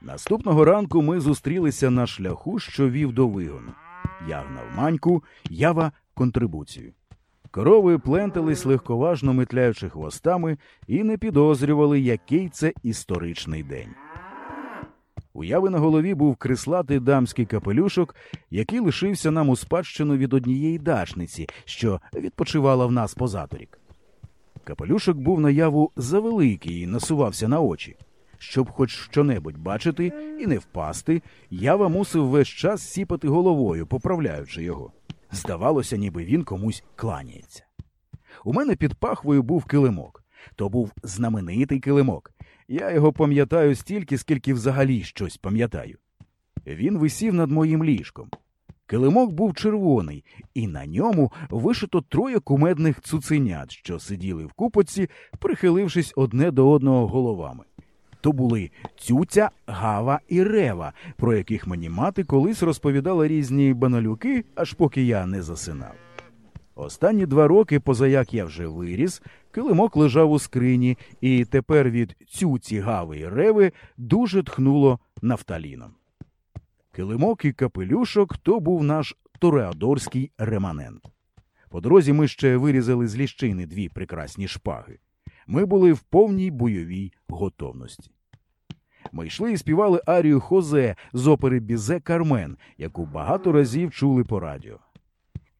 Наступного ранку ми зустрілися на шляху, що вів до вигону. Я гнав маньку, ява контрибуцію. Корови плентались легковажно метляючи хвостами і не підозрювали, який це історичний день. У яви на голові був крислатий дамський капелюшок, який лишився нам у спадщину від однієї дачниці, що відпочивала в нас позаторік. Капелюшок був на яву завеликий і насувався на очі. Щоб хоч щонебудь бачити і не впасти, ява мусив весь час сіпати головою, поправляючи його. Здавалося, ніби він комусь кланяється. У мене під пахвою був килимок. То був знаменитий килимок. Я його пам'ятаю стільки, скільки взагалі щось пам'ятаю. Він висів над моїм ліжком. Килимок був червоний, і на ньому вишито троє кумедних цуценят, що сиділи в купоці, прихилившись одне до одного головами. То були Цюця, Гава і Рева, про яких мені мати колись розповідала різні баналюки, аж поки я не засинав. Останні два роки, позаяк я вже виріс, килимок лежав у скрині, і тепер від цюці Гави і Реви дуже тхнуло нафталіном. Килимок і капелюшок то був наш тореадорський реманент. По дорозі ми ще вирізали з ліщини дві прекрасні шпаги. Ми були в повній бойовій готовності. Ми йшли і співали арію Хозе з опери Бізе Кармен, яку багато разів чули по радіо.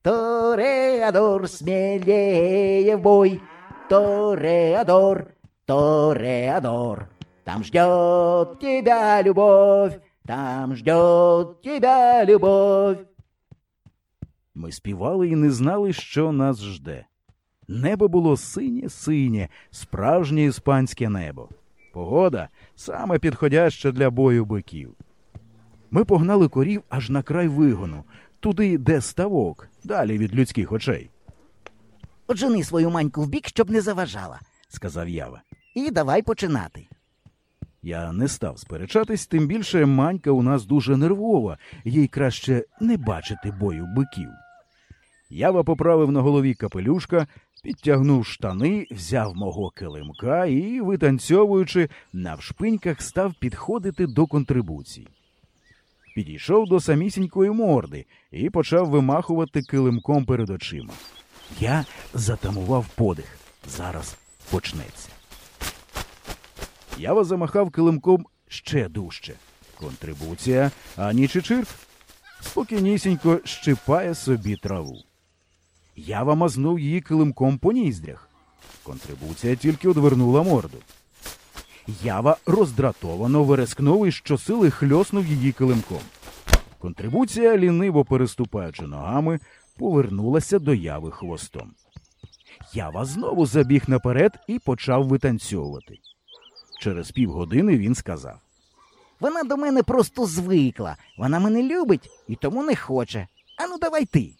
Тореадор, смелее в бой, Тореадор, Тореадор. Там ждет тебя любовь, там ждет тебя любовь. Ми співали і не знали, що нас жде. Небо було синє синє, справжнє іспанське небо. Погода саме підходяща для бою биків. Ми погнали корів аж на край вигону, туди, де ставок, далі від людських очей, Оджени свою маньку в бік, щоб не заважала. сказав Ява. І давай починати. Я не став сперечатись, тим більше манька у нас дуже нервова, їй краще не бачити бою биків. Ява поправив на голові капелюшка, підтягнув штани, взяв мого килимка і, витанцьовуючи, навшпиньках став підходити до контрибуцій. Підійшов до самісінької морди і почав вимахувати килимком перед очима. Я затамував подих. Зараз почнеться. Ява замахав килимком ще дужче. Контрибуція, ані чичирк. Спокійнісінько щипає собі траву. Ява мазнув її килимком по ніздрях. Контрибуція тільки одвернула морду. Ява роздратовано верескнув і щосили хльоснув її килимком. Контрибуція, ліниво переступаючи ногами, повернулася до яви хвостом. Ява знову забіг наперед і почав витанцьовувати. Через півгодини він сказав. Вона до мене просто звикла. Вона мене любить і тому не хоче. Ану, давай ти.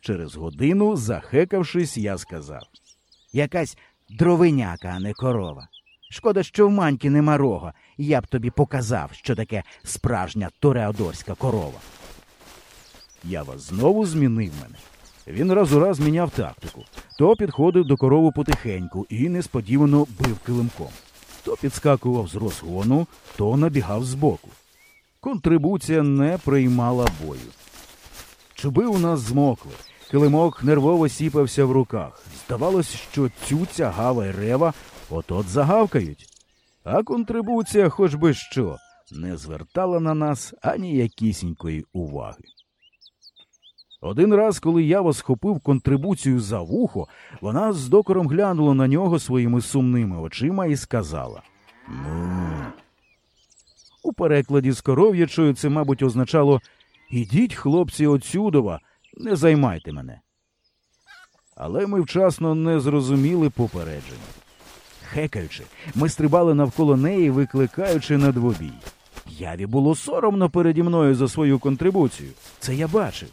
Через годину, захекавшись, я сказав. Якась дровиняка, а не корова. Шкода, що в маньки нема рога, я б тобі показав, що таке справжня тореадорська корова. Ява знову змінив мене. Він раз у раз міняв тактику. То підходив до корови потихеньку і несподівано бив килимком. То підскакував з розгону, то набігав збоку. Контрибуція не приймала бою. Чуби у нас змокли. Килимок нервово сіпався в руках. Здавалось, що цюця, гава й рева от-от загавкають. А контрибуція, хоч би що, не звертала на нас ані якісінької уваги. Один раз, коли Ява схопив контрибуцію за вухо, вона з докором глянула на нього своїми сумними очима і сказала Ну. У перекладі з коров'ячою це, мабуть, означало Ідіть, хлопці, отсюдова, не займайте мене. Але ми вчасно не зрозуміли попередження. Хекаючи, ми стрибали навколо неї, викликаючи на двобій. Яві було соромно переді мною за свою контрибуцію. Це я бачив.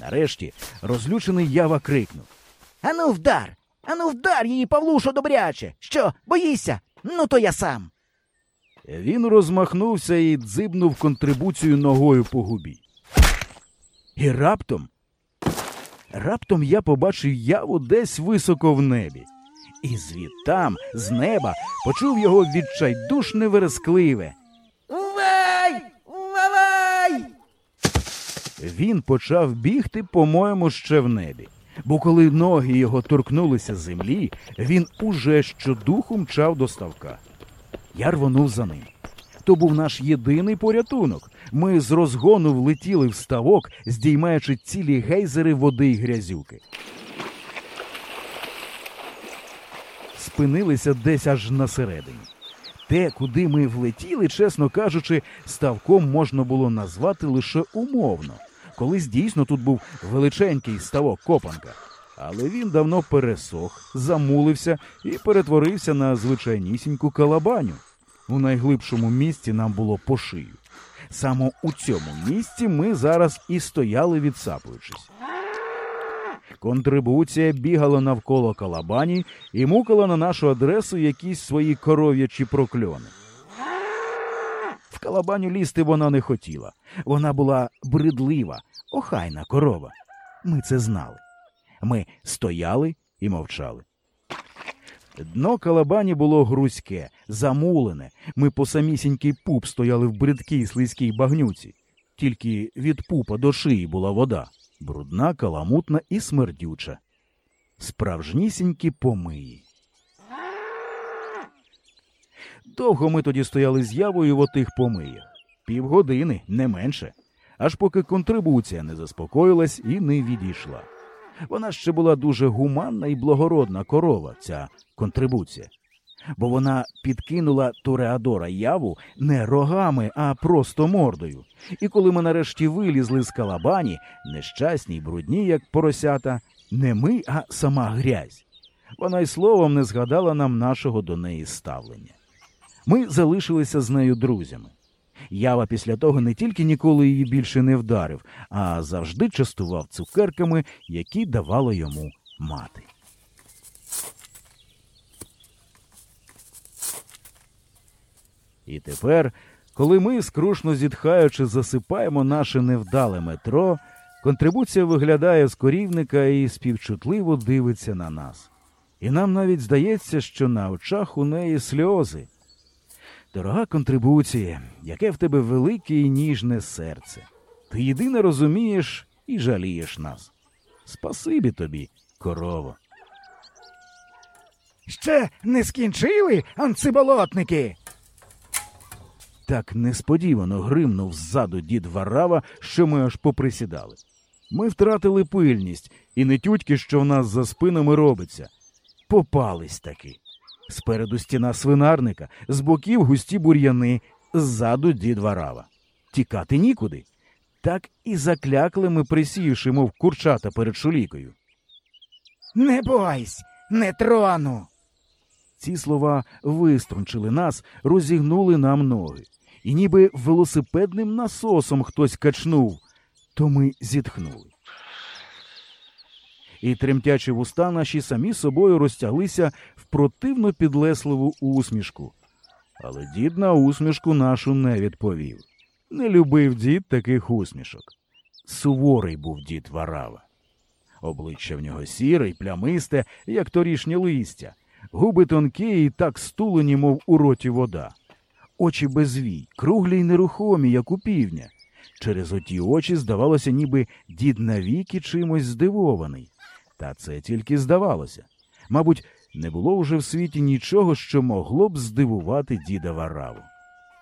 Нарешті розлючений ява крикнув. Ану, вдар! Ану, вдар її, Павлушо, добряче! Що, боїшся? Ну, то я сам. Він розмахнувся і дзибнув контрибуцію ногою по губі. І раптом, раптом я побачив яву десь високо в небі. І звідтам, з неба, почув його відчайдушне верескливе. Увай! Увай! Він почав бігти, по-моєму, ще в небі. Бо коли ноги його торкнулися землі, він уже щодуху мчав до ставка. Я рвонув за ним. То був наш єдиний порятунок. Ми з розгону влетіли в ставок, здіймаючи цілі гейзери води й грязюки. Спинилися десь аж на середині. Те, куди ми влетіли, чесно кажучи, ставком можна було назвати лише умовно. Колись дійсно тут був величенький ставок копанка. Але він давно пересох, замулився і перетворився на звичайнісіньку калабаню. У найглибшому місці нам було по шию. Саме у цьому місці ми зараз і стояли, відсапуючись. Контрибуція бігала навколо калабані і мукала на нашу адресу якісь свої коров'ячі прокльони. В калабаню лізти вона не хотіла. Вона була бридлива, охайна корова. Ми це знали. Ми стояли і мовчали. Дно калабані було грузьке, замулене. Ми по самісінький пуп стояли в бридкій слизькій багнюці. Тільки від пупа до шиї була вода, брудна, каламутна і смердюча. Справжнісінькі помиї. Довго ми тоді стояли з явою в отих помиях. Півгодини, не менше. Аж поки контрибуція не заспокоїлась і не відійшла. Вона ще була дуже гуманна і благородна корова, ця контрибуція. Бо вона підкинула Тореадора яву не рогами, а просто мордою. І коли ми нарешті вилізли з калабані, нещасні й брудні, як поросята, не ми, а сама грязь. Вона й словом не згадала нам нашого до неї ставлення. Ми залишилися з нею друзями. Ява після того не тільки ніколи її більше не вдарив, а завжди частував цукерками, які давала йому мати. І тепер, коли ми, скрушно зітхаючи, засипаємо наше невдале метро, контрибуція виглядає з корівника і співчутливо дивиться на нас. І нам навіть здається, що на очах у неї сльози. Дорога контрибуція, яке в тебе велике і ніжне серце. Ти єдине розумієш і жалієш нас. Спасибі тобі, корово. Ще не скінчили, анциболотники? Так несподівано гримнув ззаду дід Варава, що ми аж поприсідали. Ми втратили пильність, і не тютьки, що в нас за спинами робиться. Попались таки. Спереду стіна свинарника, з боків густі бур'яни, ззаду дід Варава. Тікати нікуди. Так і заклякли ми, присівши, мов курчата перед шулікою. Не бойсь, не трону. Ці слова виструнчили нас, розігнули нам ноги. І ніби велосипедним насосом хтось качнув, то ми зітхнули. І тремтячі вуста наші самі собою розтяглися в противно підлесливу усмішку. Але дід на усмішку нашу не відповів. Не любив дід таких усмішок. Суворий був дід Варава. Обличчя в нього сіре й плямисте, як торішнє листя, губи тонкі і так стулені, мов у роті вода, очі безвій, круглі й нерухомі, як у півня. Через оті очі здавалося, ніби дід навіки чимось здивований. Та це тільки здавалося. Мабуть, не було вже в світі нічого, що могло б здивувати діда Вараву.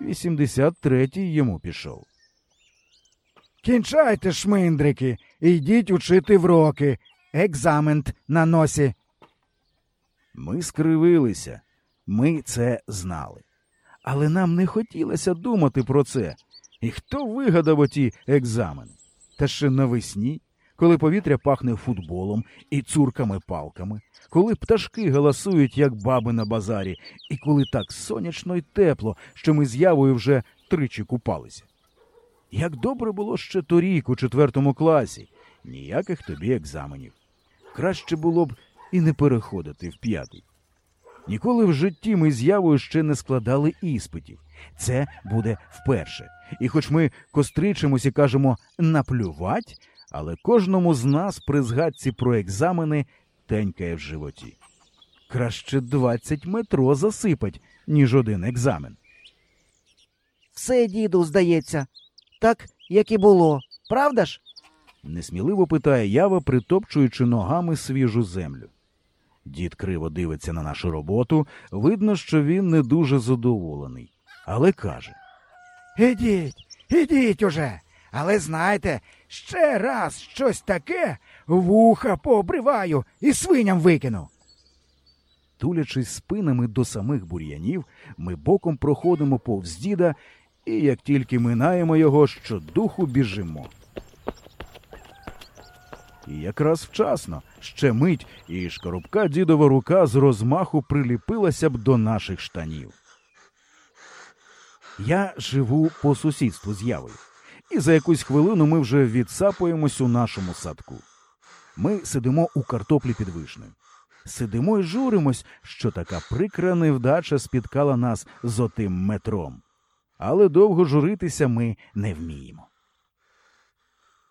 83-й йому пішов. Кінчайте, шминдрики, і йдіть учити вроки. Екзамен на носі. Ми скривилися, ми це знали. Але нам не хотілося думати про це. І хто вигадав оті екзамени? Та ще навесні, коли повітря пахне футболом і цурками-палками, коли пташки галасують, як баби на базарі, і коли так сонячно й тепло, що ми з явою вже тричі купалися. Як добре було ще торік у четвертому класі, ніяких тобі екзаменів. Краще було б і не переходити в п'ятий. Ніколи в житті ми з явою ще не складали іспитів. Це буде вперше. І хоч ми костричимось і кажемо наплювать, але кожному з нас при згадці про екзамени тенькає в животі. краще 20 метро засипать, ніж один екзамен. Все, діду, здається, так, як і було. Правда ж? Несміливо питає ява, притопчуючи ногами свіжу землю. Дід криво дивиться на нашу роботу, видно, що він не дуже задоволений, але каже Ідіть, ідіть уже. Але знайте, ще раз щось таке вуха пообриваю і свиням викину. Тулячись спинами до самих бур'янів, ми боком проходимо повз діда, і як тільки минаємо його, щодуху біжимо. І якраз вчасно, ще мить, і шкарубка дідова рука з розмаху приліпилася б до наших штанів. Я живу по сусідству з явою, і за якусь хвилину ми вже відсапуємось у нашому садку. Ми сидимо у картоплі під вишнею. Сидимо і журимось, що така прикра невдача спіткала нас з отим метром. Але довго журитися ми не вміємо.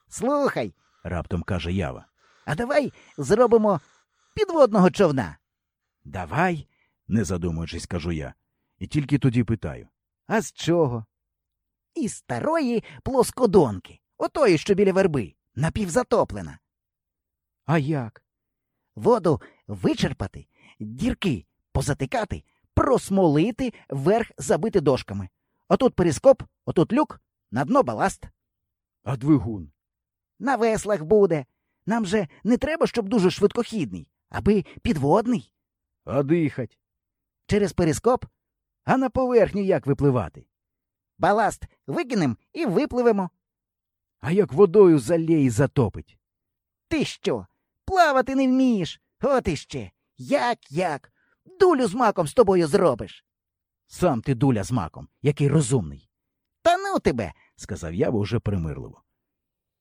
Слухай, Раптом каже Ява. а давай зробимо підводного човна. Давай, не задумуючись, кажу я. І тільки тоді питаю. А з чого? Із старої плоскодонки, отої, що біля верби, напівзатоплена. А як? Воду вичерпати, дірки позатикати, просмолити, верх забити дошками. Отут перископ, отут люк, на дно баласт. А двигун? На веслах буде. Нам же не треба, щоб дуже швидкохідний, аби підводний. А дихать? Через перископ А на поверхню як випливати? Баласт викинем і випливемо. А як водою залє затопить? Ти що? Плавати не вмієш? От іще. Як як? Дулю з маком з тобою зробиш. Сам ти дуля з маком, який розумний, Та ну тебе. сказав Ява уже примирливо.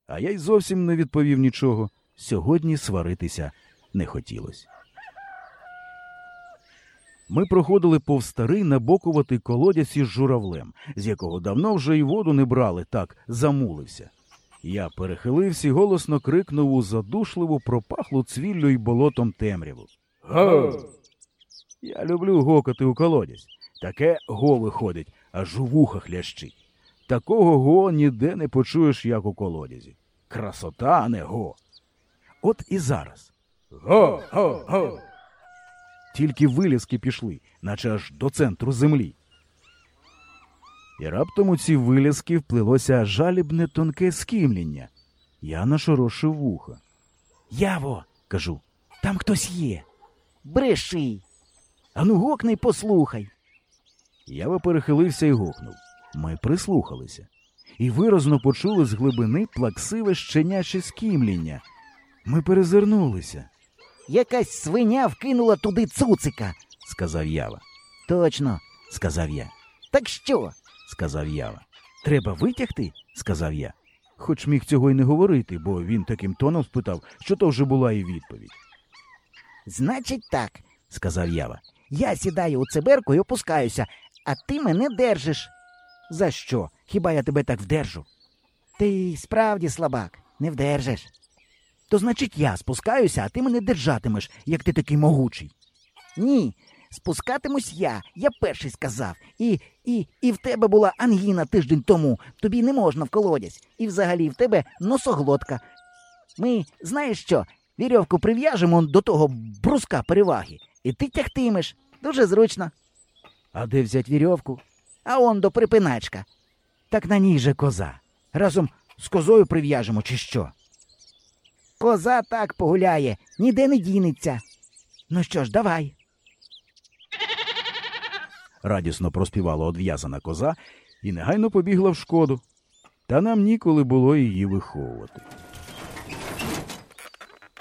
А я й зовсім не відповів нічого. Сьогодні сваритися не хотілося. Ми проходили повз старий набокуватий колодязь із журавлем, з якого давно вже й воду не брали, так замулився. Я перехилився і голосно крикнув у задушливу пропахлу цвіллю й болотом темряву. Го! Я люблю гокати у колодязь. Таке го виходить, аж у вухах лящить. Такого го ніде не почуєш, як у колодязі. Красота, а не го. От і зараз. Го, го, го. Тільки вилізки пішли, наче аж до центру землі. І раптом у ці вилізки вплилося жалібне тонке скімління. Я нашорошив вуха. Яво, кажу, там хтось є. Бреши. Ану гокни послухай. Ява перехилився і гукнув. Ми прислухалися і виразно почули з глибини плаксиве щеняче скімління. Ми перезирнулися, Якась свиня вкинула туди цуцика. сказав Ява. Точно. Сказав я, Так що? сказав Ява. Треба витягти, сказав я. Хоч міг цього й не говорити, бо він таким тоном спитав, що то вже була і відповідь, Значить так. сказав Ява. Я сідаю у циберку і опускаюся, а ти мене держиш. За що? Хіба я тебе так вдержу? Ти справді слабак, не вдержиш. То значить я спускаюся, а ти мене держатимеш, як ти такий могучий. Ні, спускатимусь я, я перший сказав. І, і, і в тебе була ангіна тиждень тому. Тобі не можна в колодязь. І взагалі в тебе носоглотка. Ми, знаєш що, вірьовку прив'яжемо до того бруска переваги, і ти тягтимеш. Дуже зручно. А де взять вірьовку? А он до припиначка. Так на ній же коза. Разом з козою прив'яжемо, чи що? Коза так погуляє, ніде не дінеться. Ну що ж, давай. Радісно проспівала одв'язана коза і негайно побігла в шкоду. Та нам ніколи було її виховувати.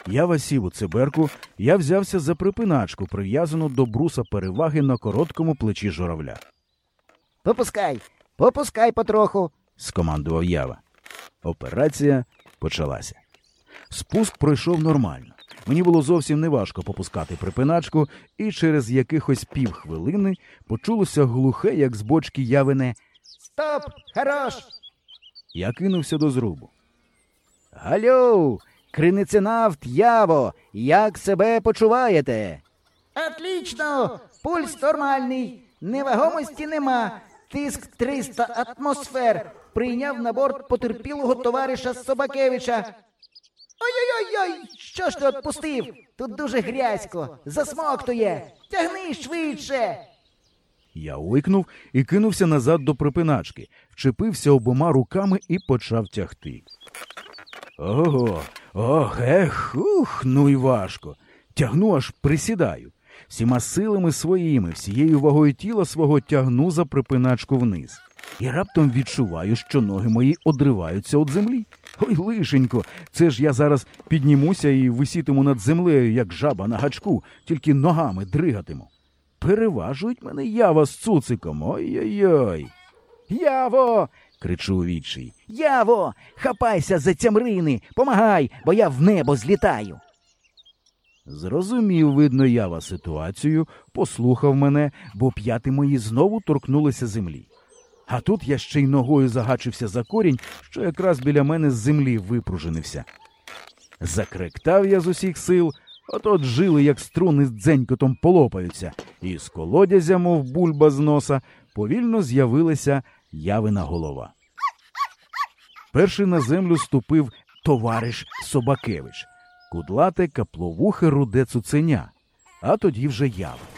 Я васів у циберку, я взявся за припиначку, прив'язану до бруса переваги на короткому плечі журавля. Попускай, попускай потроху. скомандував Ява. Операція почалася. Спуск пройшов нормально. Мені було зовсім неважко попускати припиначку, і через якихось півхвилини почулося глухе, як з бочки явине. Стоп! Хорош! Я кинувся до зрубу. Галю, криниценафт Яво, як себе почуваєте? Отлично! Пульс нормальний, невагомості нема. Тиск 300 атмосфер. Прийняв на борт потерпілого товариша Собакевича. Ой-ой-ой, що ж ти отпустив? Тут дуже грязько, засмоктує. Тягни швидше. Я ойкнув і кинувся назад до припиначки, вчепився обома руками і почав тягти. Ого, ох, ех, ух, ну і важко. Тягну аж присідаю. Всіма силами своїми, всією вагою тіла свого тягну за припиначку вниз. І раптом відчуваю, що ноги мої одриваються від землі. Ой, лишенько, це ж я зараз піднімуся і висітиму над землею, як жаба на гачку, тільки ногами дригатиму. Переважують мене ява з цуциком. Ой-ой-ой. Яво! кричу у відчай. Яво! Хапайся за цямрини, помагай, бо я в небо злітаю. Зрозумів, видно, ява ситуацію, послухав мене, бо п'яти мої знову торкнулися землі. А тут я ще й ногою загачився за корінь, що якраз біля мене з землі випружинився. Закректав я з усіх сил, от жили, як струни з дзенькотом полопаються, і з колодязя, мов бульба з носа, повільно з'явилася явина голова. Перший на землю ступив товариш Собакевич, кудлате капловухе руде цуценя, а тоді вже ява.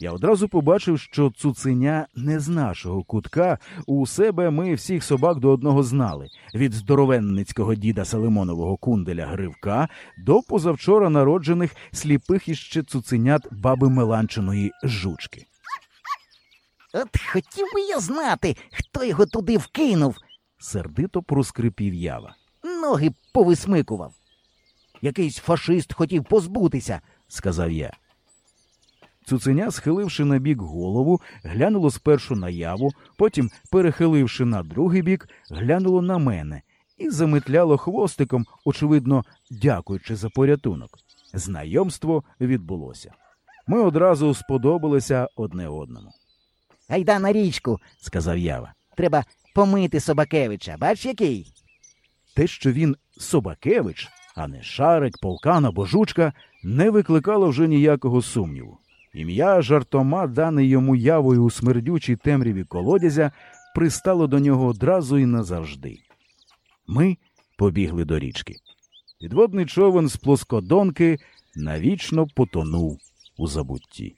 Я одразу побачив, що цуценя не з нашого кутка. У себе ми всіх собак до одного знали від здоровенницького діда Салимонового кунделя Гривка до позавчора народжених сліпих іще цуценят баби Меланчиної жучки. От хотів би я знати, хто його туди вкинув. Сердито проскрипів ява. Ноги повисмикував. Якийсь фашист хотів позбутися. сказав я. Цуценя, схиливши на бік голову, глянуло спершу на яву, потім, перехиливши на другий бік, глянуло на мене і заметляло хвостиком, очевидно, дякуючи за порятунок. Знайомство відбулося. Ми одразу сподобалися одне одному, Гайда на річку, сказав ява. треба помити Собакевича. Бач який? Те, що він Собакевич, а не Шарик, Полкан або Жучка, не викликало вже ніякого сумніву. Ім'я жартома, дане йому явою у смердючій темряві колодязя, пристало до нього одразу і назавжди. Ми побігли до річки. Підводний човен з плоскодонки навічно потонув у забутті.